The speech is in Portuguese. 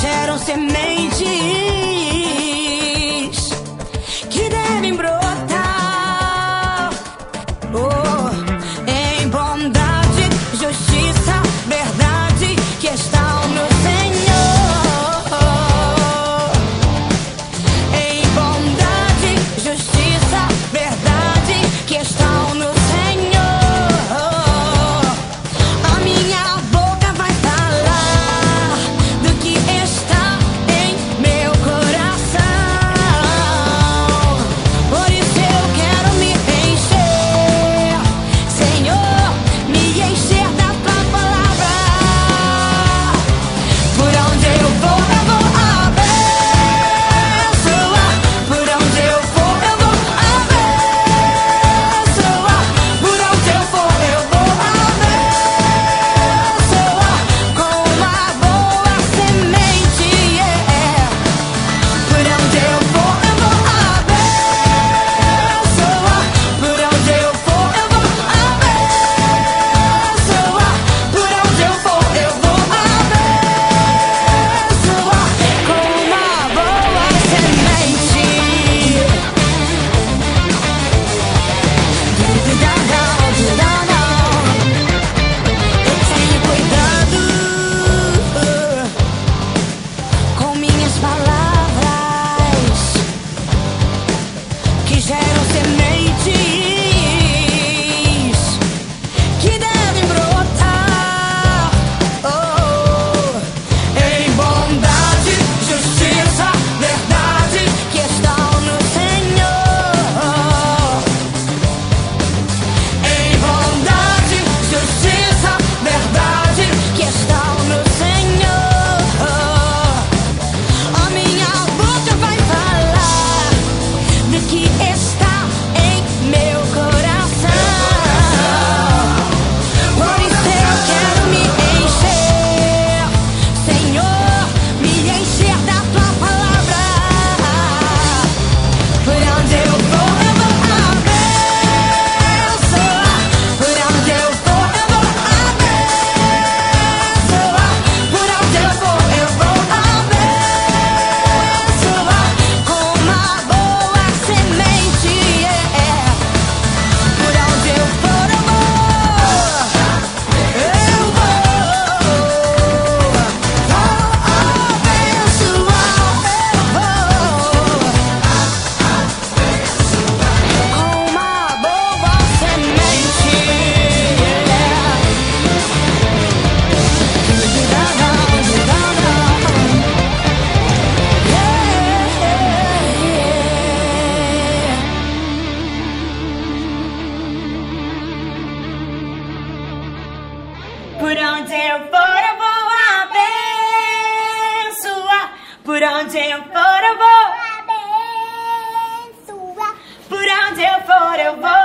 geram sementes. onde eu for eu vou abençoar. Por onde eu for eu vou abençoar. Por onde eu for eu vou